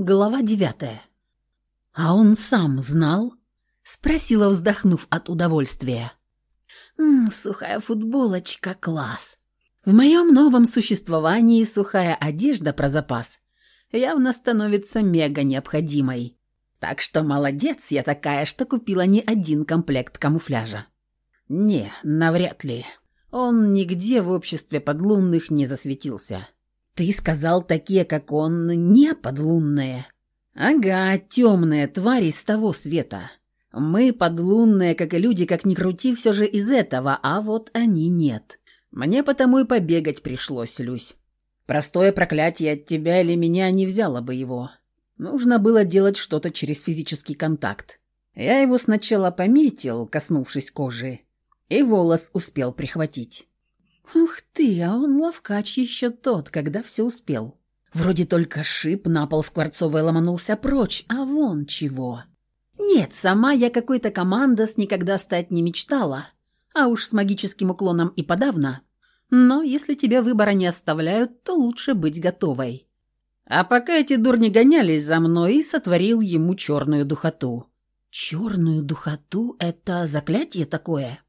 Глава девятая. «А он сам знал?» — спросила, вздохнув от удовольствия. «Ммм, сухая футболочка, класс. В моем новом существовании сухая одежда про запас явно становится мега необходимой. Так что молодец я такая, что купила не один комплект камуфляжа». «Не, навряд ли. Он нигде в обществе подлунных не засветился». «Ты сказал, такие, как он, не подлунные». «Ага, темные твари с того света. Мы подлунные, как и люди, как ни крути, все же из этого, а вот они нет. Мне потому и побегать пришлось, Люсь. Простое проклятие от тебя или меня не взяло бы его. Нужно было делать что-то через физический контакт. Я его сначала пометил, коснувшись кожи, и волос успел прихватить. Ух ты, а он ловкач еще тот, когда все успел. Вроде только шип на пол скворцовый ломанулся прочь, а вон чего. Нет, сама я какой-то командос никогда стать не мечтала, а уж с магическим уклоном и подавно. Но если тебя выбора не оставляют, то лучше быть готовой. А пока эти дурни гонялись за мной, и сотворил ему черную духоту. Черную духоту — это заклятие такое?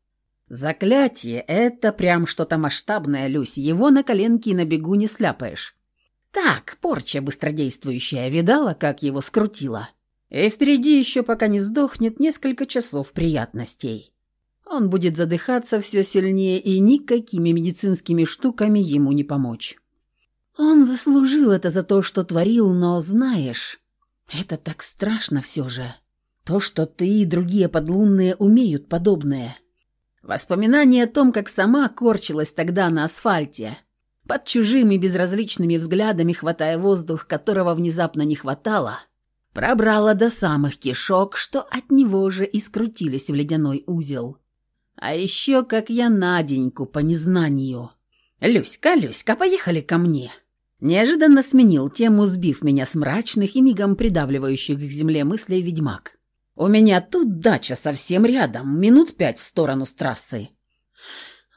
Заклятие — это прям что-то масштабное, Люсь, его на коленке и на бегу не сляпаешь. Так, порча быстродействующая, видала, как его скрутила? И впереди еще, пока не сдохнет, несколько часов приятностей. Он будет задыхаться все сильнее, и никакими медицинскими штуками ему не помочь. Он заслужил это за то, что творил, но знаешь, это так страшно все же. То, что ты и другие подлунные умеют подобное — Воспоминание о том, как сама корчилась тогда на асфальте, под чужими безразличными взглядами, хватая воздух, которого внезапно не хватало, пробрало до самых кишок, что от него же и скрутились в ледяной узел. А еще как я Наденьку по незнанию. «Люська, Люська, поехали ко мне!» Неожиданно сменил тему, сбив меня с мрачных и мигом придавливающих к земле мыслей ведьмак. У меня тут дача совсем рядом, минут пять в сторону с трассы».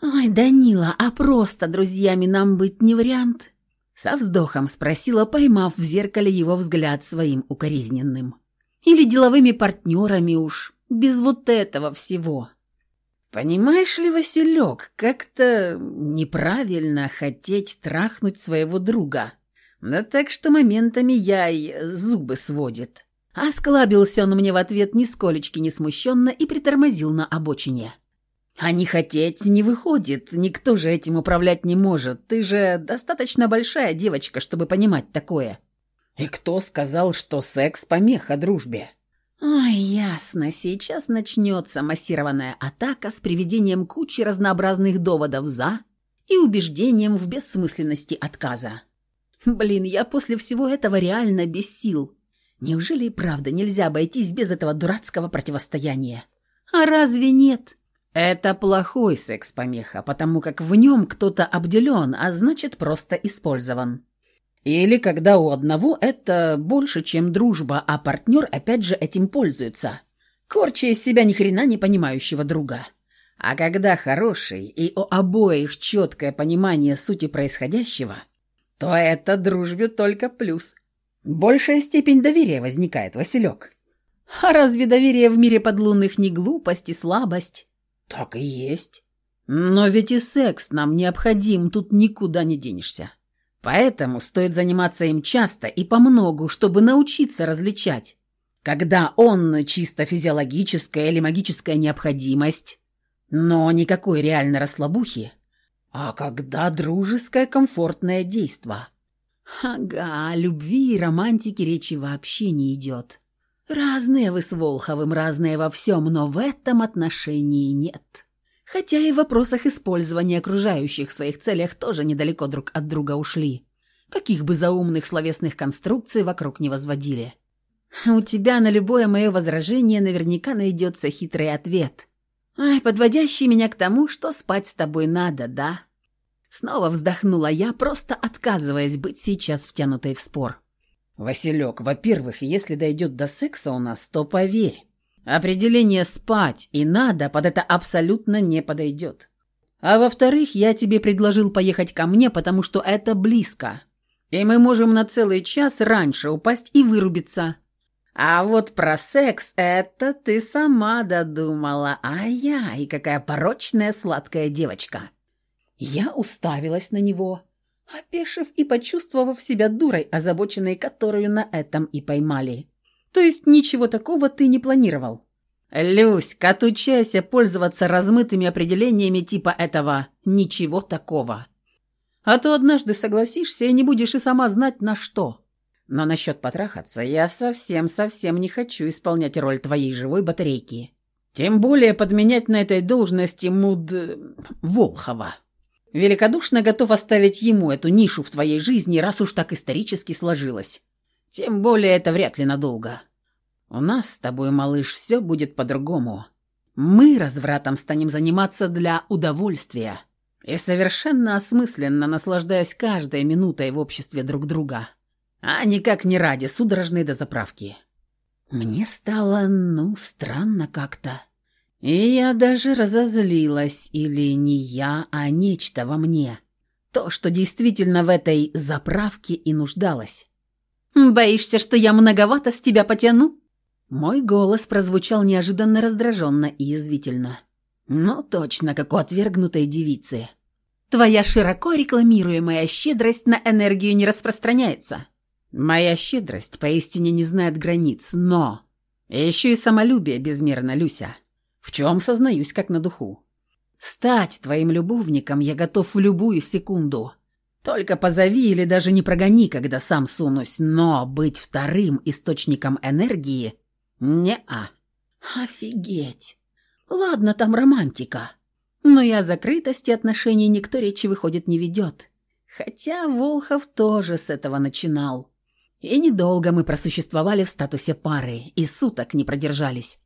«Ой, Данила, а просто друзьями нам быть не вариант?» Со вздохом спросила, поймав в зеркале его взгляд своим укоризненным. «Или деловыми партнерами уж, без вот этого всего». «Понимаешь ли, Василек, как-то неправильно хотеть трахнуть своего друга. Да так что моментами яй зубы сводит». Осклабился он мне в ответ нисколечки не смущенно и притормозил на обочине. «А не хотеть не выходит, никто же этим управлять не может. Ты же достаточно большая девочка, чтобы понимать такое». «И кто сказал, что секс – помеха дружбе?» «Ой, ясно, сейчас начнется массированная атака с приведением кучи разнообразных доводов «за» и убеждением в бессмысленности отказа. Блин, я после всего этого реально без сил». Неужели и правда нельзя обойтись без этого дурацкого противостояния? А разве нет? Это плохой секс-помеха, потому как в нем кто-то обделен, а значит просто использован. Или когда у одного это больше, чем дружба, а партнер опять же этим пользуется, корча из себя ни хрена не понимающего друга. А когда хороший и у обоих четкое понимание сути происходящего, то это дружбе только плюс – Большая степень доверия возникает, Василек. А разве доверие в мире подлунных не глупость и слабость? Так и есть. Но ведь и секс нам необходим, тут никуда не денешься. Поэтому стоит заниматься им часто и помногу, чтобы научиться различать, когда он чисто физиологическая или магическая необходимость, но никакой реальной расслабухи, а когда дружеское комфортное действо. Ага, любви и романтике речи вообще не идет. Разные вы с Волховым, разные во всем, но в этом отношении нет. Хотя и в вопросах использования окружающих в своих целях тоже недалеко друг от друга ушли. Каких бы заумных словесных конструкций вокруг не возводили. У тебя на любое мое возражение наверняка найдется хитрый ответ. Ай, подводящий меня к тому, что спать с тобой надо, да? Снова вздохнула я, просто отказываясь быть сейчас втянутой в спор. «Василек, во-первых, если дойдет до секса у нас, то поверь, определение «спать» и «надо» под это абсолютно не подойдет. А во-вторых, я тебе предложил поехать ко мне, потому что это близко. И мы можем на целый час раньше упасть и вырубиться. А вот про секс это ты сама додумала. Ай-яй, какая порочная сладкая девочка. Я уставилась на него, опешив и почувствовав себя дурой, озабоченной которую на этом и поймали. То есть ничего такого ты не планировал? Люська, отучайся пользоваться размытыми определениями типа этого «ничего такого». А то однажды согласишься и не будешь и сама знать на что. Но насчет потрахаться я совсем-совсем не хочу исполнять роль твоей живой батарейки. Тем более подменять на этой должности муд... Волхова. Великодушно готов оставить ему эту нишу в твоей жизни, раз уж так исторически сложилось. Тем более это вряд ли надолго. У нас с тобой, малыш, все будет по-другому. Мы развратом станем заниматься для удовольствия и совершенно осмысленно наслаждаясь каждой минутой в обществе друг друга а никак не ради судорожной дозаправки. Мне стало, ну, странно как-то. И я даже разозлилась, или не я, а нечто во мне. То, что действительно в этой заправке и нуждалось. «Боишься, что я многовато с тебя потяну?» Мой голос прозвучал неожиданно раздраженно и язвительно. Ну, точно, как у отвергнутой девицы. «Твоя широко рекламируемая щедрость на энергию не распространяется. Моя щедрость поистине не знает границ, но... Еще и самолюбие безмерно, Люся. В чем сознаюсь, как на духу. Стать твоим любовником я готов в любую секунду. Только позови или даже не прогони, когда сам сунусь, но быть вторым источником энергии — не-а. Офигеть. Ладно, там романтика. Но и о закрытости отношений никто речи, выходит, не ведет. Хотя Волхов тоже с этого начинал. И недолго мы просуществовали в статусе пары, и суток не продержались.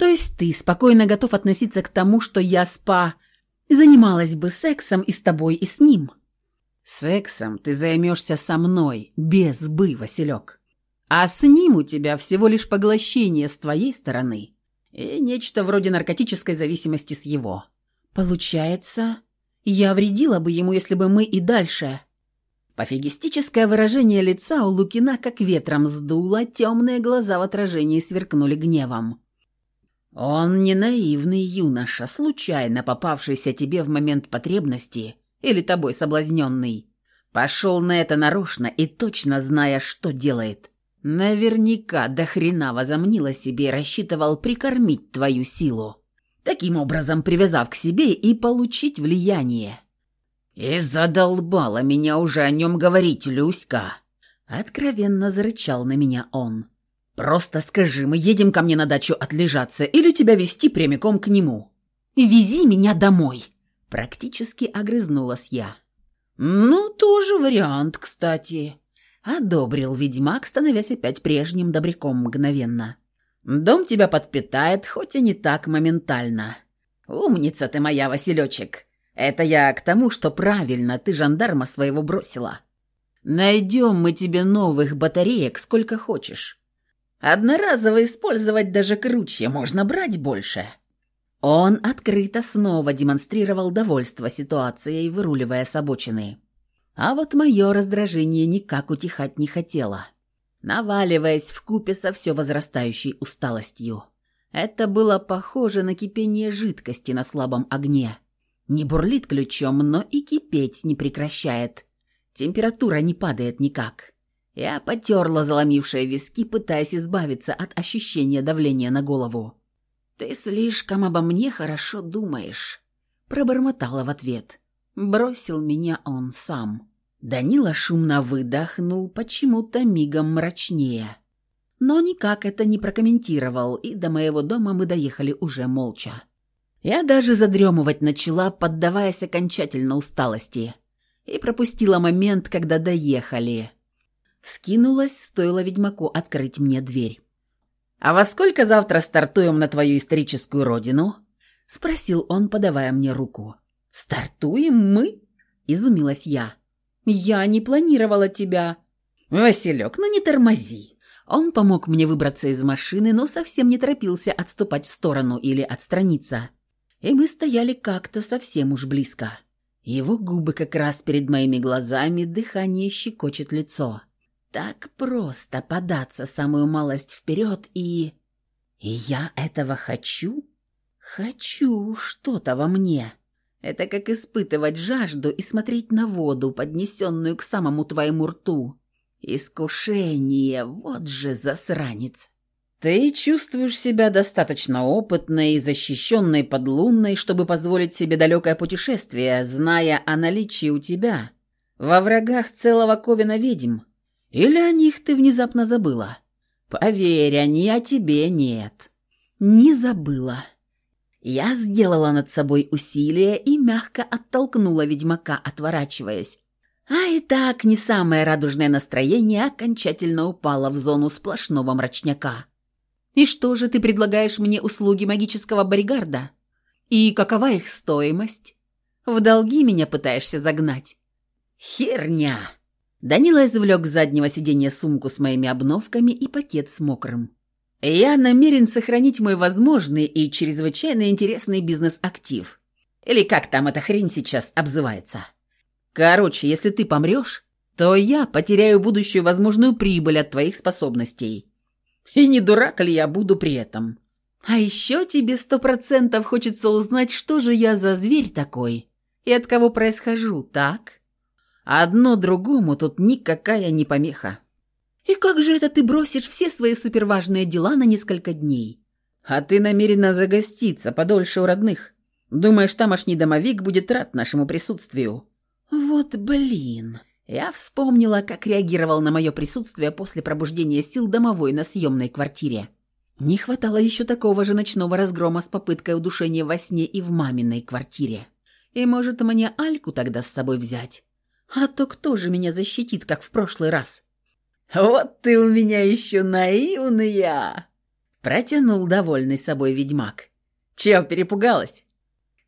То есть ты спокойно готов относиться к тому, что я спа... занималась бы сексом и с тобой, и с ним. Сексом ты займешься со мной, без «бы», Василек. А с ним у тебя всего лишь поглощение с твоей стороны и нечто вроде наркотической зависимости с его. Получается, я вредила бы ему, если бы мы и дальше Пофигистическое выражение лица у Лукина как ветром сдуло, темные глаза в отражении сверкнули гневом. «Он не наивный юноша, случайно попавшийся тебе в момент потребности или тобой соблазненный. Пошел на это нарочно и точно зная, что делает. Наверняка до хрена возомнил о себе и рассчитывал прикормить твою силу, таким образом привязав к себе и получить влияние». «И задолбала меня уже о нем говорить, Люська!» Откровенно зарычал на меня он. «Просто скажи, мы едем ко мне на дачу отлежаться или тебя везти прямиком к нему?» «Вези меня домой!» Практически огрызнулась я. «Ну, тоже вариант, кстати», — одобрил ведьмак, становясь опять прежним добряком мгновенно. «Дом тебя подпитает, хоть и не так моментально. Умница ты моя, Василечек. Это я к тому, что правильно ты жандарма своего бросила. Найдем мы тебе новых батареек сколько хочешь. Одноразово использовать даже круче, можно брать больше». Он открыто снова демонстрировал довольство ситуацией, выруливая с обочины. А вот мое раздражение никак утихать не хотело, наваливаясь в купе со все возрастающей усталостью. Это было похоже на кипение жидкости на слабом огне. Не бурлит ключом, но и кипеть не прекращает. Температура не падает никак. Я потерла заломившие виски, пытаясь избавиться от ощущения давления на голову. «Ты слишком обо мне хорошо думаешь», — пробормотала в ответ. Бросил меня он сам. Данила шумно выдохнул, почему-то мигом мрачнее. Но никак это не прокомментировал, и до моего дома мы доехали уже молча. Я даже задремывать начала, поддаваясь окончательно усталости, и пропустила момент, когда доехали. Вскинулась, стоило ведьмаку открыть мне дверь. «А во сколько завтра стартуем на твою историческую родину?» — спросил он, подавая мне руку. «Стартуем мы?» — изумилась я. «Я не планировала тебя». «Василек, ну не тормози». Он помог мне выбраться из машины, но совсем не торопился отступать в сторону или отстраниться и мы стояли как-то совсем уж близко. Его губы как раз перед моими глазами, дыхание щекочет лицо. Так просто податься самую малость вперед и... И я этого хочу? Хочу что-то во мне. Это как испытывать жажду и смотреть на воду, поднесенную к самому твоему рту. Искушение, вот же засранец. Ты чувствуешь себя достаточно опытной и защищенной под лунной, чтобы позволить себе далекое путешествие, зная о наличии у тебя во врагах целого ковена ведьм. Или о них ты внезапно забыла? Поверь, они о тебе нет. Не забыла. Я сделала над собой усилие и мягко оттолкнула ведьмака, отворачиваясь. А и так не самое радужное настроение окончательно упало в зону сплошного мрачняка. И что же ты предлагаешь мне услуги магического боригарда? И какова их стоимость? В долги меня пытаешься загнать? Херня!» Данила извлек с заднего сиденья сумку с моими обновками и пакет с мокрым. «Я намерен сохранить мой возможный и чрезвычайно интересный бизнес-актив. Или как там эта хрень сейчас обзывается. Короче, если ты помрешь, то я потеряю будущую возможную прибыль от твоих способностей. И не дурак ли я буду при этом? А еще тебе сто процентов хочется узнать, что же я за зверь такой и от кого происхожу, так? Одно другому тут никакая не помеха. И как же это ты бросишь все свои суперважные дела на несколько дней? А ты намерена загоститься подольше у родных. Думаешь, тамошний домовик будет рад нашему присутствию? Вот блин. Я вспомнила, как реагировал на мое присутствие после пробуждения сил домовой на съемной квартире. Не хватало еще такого же ночного разгрома с попыткой удушения во сне и в маминой квартире. И может мне Альку тогда с собой взять? А то кто же меня защитит, как в прошлый раз? «Вот ты у меня еще наивная!» Протянул довольный собой ведьмак. «Чего перепугалась?»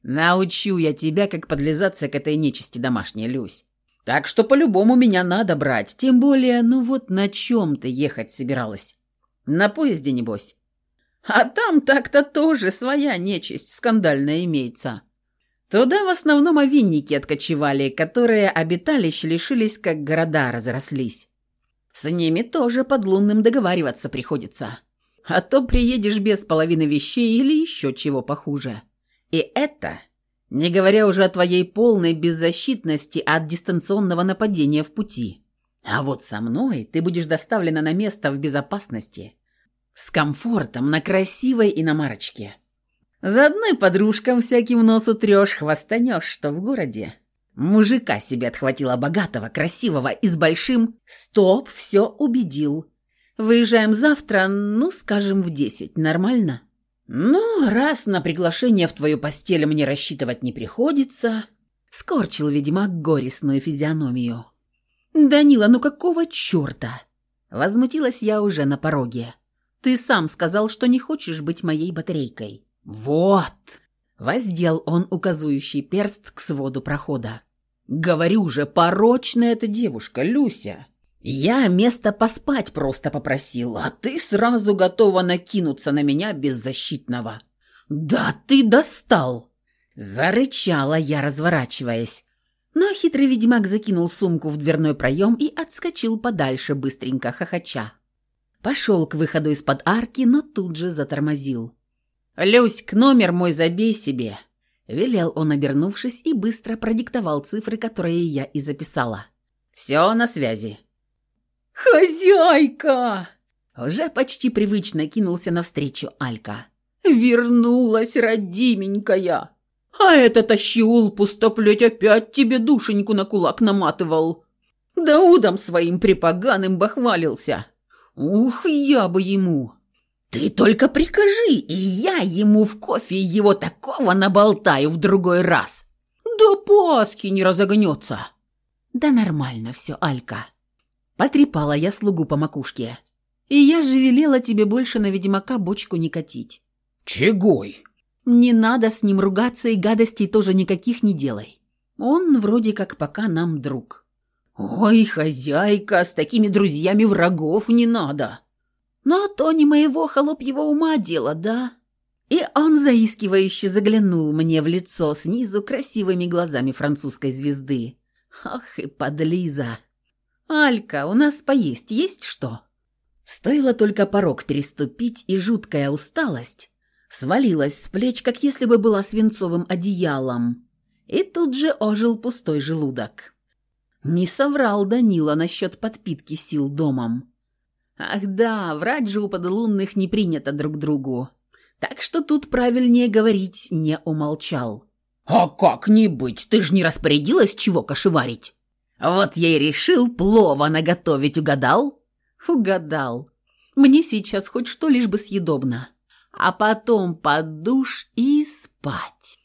«Научу я тебя, как подлизаться к этой нечисти домашней, Люсь. Так что по-любому меня надо брать, тем более, ну вот на чем ты ехать собиралась? На поезде, небось? А там так-то тоже своя нечисть скандальная имеется. Туда в основном овинники откочевали, которые обиталищ лишились, как города разрослись. С ними тоже под лунным договариваться приходится. А то приедешь без половины вещей или еще чего похуже. И это не говоря уже о твоей полной беззащитности от дистанционного нападения в пути. А вот со мной ты будешь доставлена на место в безопасности. С комфортом на красивой иномарочке. Заодно и подружкам всяким носу трешь, хвастанешь, что в городе. Мужика себе отхватила богатого, красивого и с большим «Стоп, все убедил». Выезжаем завтра, ну, скажем, в десять. Нормально?» «Ну, раз на приглашение в твою постель мне рассчитывать не приходится», — скорчил ведьмак горестную физиономию. «Данила, ну какого черта?» Возмутилась я уже на пороге. «Ты сам сказал, что не хочешь быть моей батарейкой». «Вот!» — воздел он указывающий перст к своду прохода. «Говорю же, порочная эта девушка, Люся. Я место поспать просто попросил, а ты сразу готова накинуться на меня беззащитного. Да ты достал!» Зарычала я, разворачиваясь. Но хитрый ведьмак закинул сумку в дверной проем и отскочил подальше, быстренько хохоча. Пошел к выходу из-под арки, но тут же затормозил. «Люськ, номер мой забей себе!» Велел он, обернувшись, и быстро продиктовал цифры, которые я и записала. «Все на связи. «Хозяйка!» Уже почти привычно кинулся навстречу Алька. «Вернулась, родименькая! А этот ощеул пустоплеть опять тебе душеньку на кулак наматывал. Да удом своим припоганым бахвалился. Ух, я бы ему! Ты только прикажи, и я ему в кофе его такого наболтаю в другой раз. До Пасхи не разогнется!» «Да нормально все, Алька», Потрепала я слугу по макушке. И я же велела тебе больше на ведьмака бочку не катить. Чегой? Не надо с ним ругаться и гадостей тоже никаких не делай. Он вроде как пока нам друг. Ой, хозяйка, с такими друзьями врагов не надо. Но то не моего холопьего ума дело, да? И он заискивающе заглянул мне в лицо снизу красивыми глазами французской звезды. Ах и подлиза! «Алька, у нас поесть есть что?» Стоило только порог переступить, и жуткая усталость свалилась с плеч, как если бы была свинцовым одеялом. И тут же ожил пустой желудок. Не соврал Данила насчет подпитки сил домом. Ах да, врать же у подлунных не принято друг другу. Так что тут правильнее говорить «не умолчал». «А как не быть? Ты ж не распорядилась, чего кошеварить?» «Вот я и решил плова наготовить, угадал?» «Угадал. Мне сейчас хоть что лишь бы съедобно. А потом под душ и спать».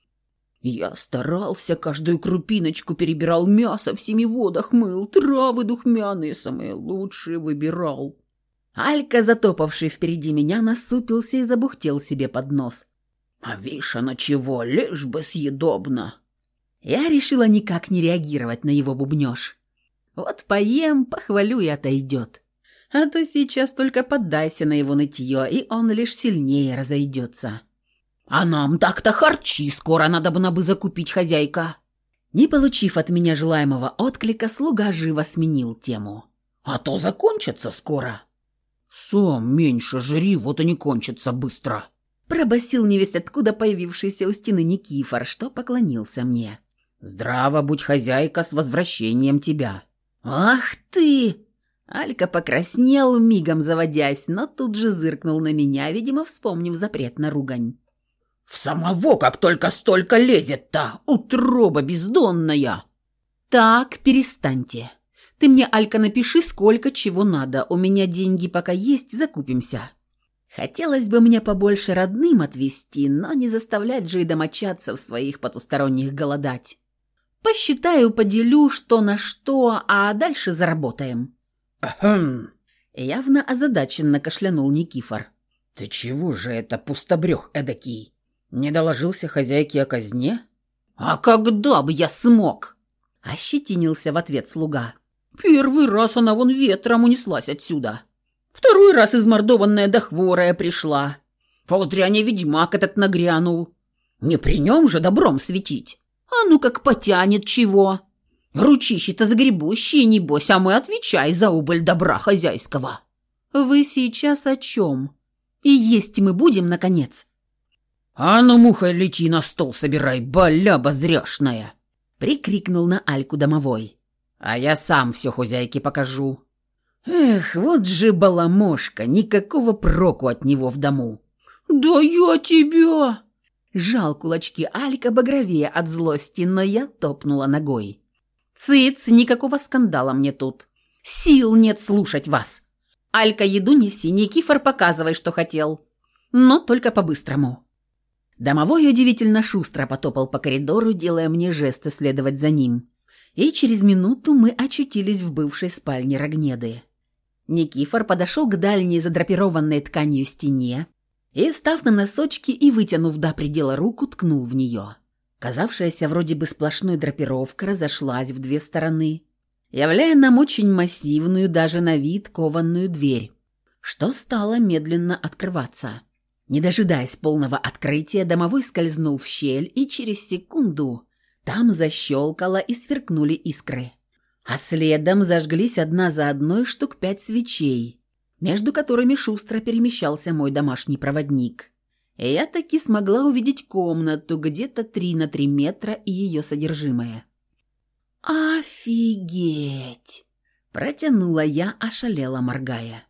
Я старался, каждую крупиночку перебирал мясо в семи водах мыл, травы духмяные самые лучшие выбирал. Алька, затопавший впереди меня, насупился и забухтел себе под нос. «А вишь оно чего, лишь бы съедобно!» Я решила никак не реагировать на его бубнёж. Вот поем, похвалю и отойдет. А то сейчас только поддайся на его нытье, и он лишь сильнее разойдется. «А нам так-то харчи скоро надо бы бы закупить, хозяйка!» Не получив от меня желаемого отклика, слуга живо сменил тему. «А то закончится скоро!» «Сам меньше жри, вот и не кончится быстро!» Пробасил невесть откуда появившийся у стены Никифор, что поклонился мне. «Здраво будь, хозяйка, с возвращением тебя!» «Ах ты!» Алька покраснел, мигом заводясь, но тут же зыркнул на меня, видимо, вспомнив запрет на ругань. «В самого как только столько лезет-то! Утроба бездонная!» «Так, перестаньте!» Ты мне, Алька, напиши, сколько чего надо. У меня деньги пока есть, закупимся. Хотелось бы мне побольше родным отвезти, но не заставлять же и домочадцев своих потусторонних голодать. Посчитаю, поделю, что на что, а дальше заработаем». «Ахм!» Явно озадаченно кашлянул Никифор. «Ты чего же это пустобрех эдакий? Не доложился хозяйке о казне?» «А когда бы я смог?» Ощетинился в ответ слуга. Первый раз она вон ветром унеслась отсюда. Второй раз измордованная да хворая пришла. Полдряня ведьмак этот нагрянул. Не при нем же добром светить. А ну как потянет чего. Ручищи-то загребущие, небось, а мы отвечай за убыль добра хозяйского. Вы сейчас о чем? И есть мы будем, наконец. А ну, муха, лети на стол собирай, баляба зряшная. Прикрикнул на Альку домовой. А я сам все хозяйке покажу. Эх, вот же баламошка, никакого проку от него в дому. Да я тебя! Жал кулачки Алька багровее от злости, но я топнула ногой. Цыц, никакого скандала мне тут. Сил нет слушать вас. Алька, еду неси, Никифор, показывай, что хотел. Но только по-быстрому. Домовой удивительно шустро потопал по коридору, делая мне жесты следовать за ним и через минуту мы очутились в бывшей спальне Рогнеды. Никифор подошел к дальней задрапированной тканью стене и, встав на носочки и вытянув до предела руку, ткнул в нее. Казавшаяся вроде бы сплошной драпировка разошлась в две стороны, являя нам очень массивную, даже на вид, кованную дверь, что стало медленно открываться. Не дожидаясь полного открытия, домовой скользнул в щель и через секунду там защелкало и сверкнули искры. А следом зажглись одна за одной штук пять свечей, между которыми шустро перемещался мой домашний проводник. Я таки смогла увидеть комнату где-то три на три метра и ее содержимое. «Офигеть!» – протянула я, ошалела, моргая.